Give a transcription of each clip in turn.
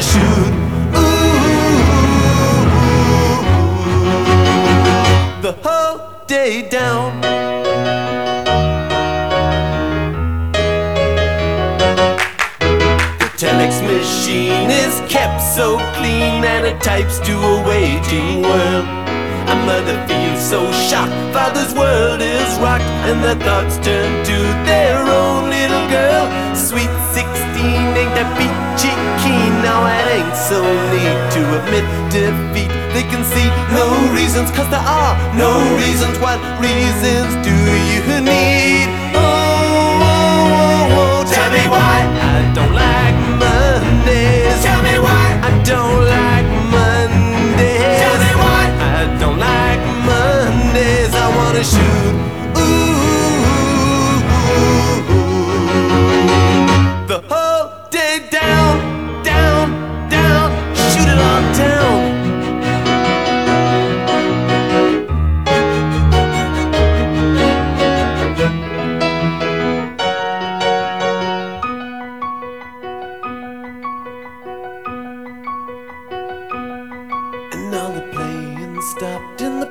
Shoot. Ooh, the whole day down. The telex machine is kept so clean and it types to a waiting world. A mother feels so shocked, father's world is rocked, and their thoughts turn to their own little girl. Sweet 16 ain't that peachy keen, now it ain't so neat to admit defeat. They can see no reasons, cause there are no reasons. What reasons do you need? Oh, oh, oh, oh, tell me why I don't like Mondays. Tell me why. I don't like Mondays. Tell me why. I don't like Mondays. I wanna shoot.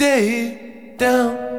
day down.